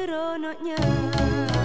seronoknya.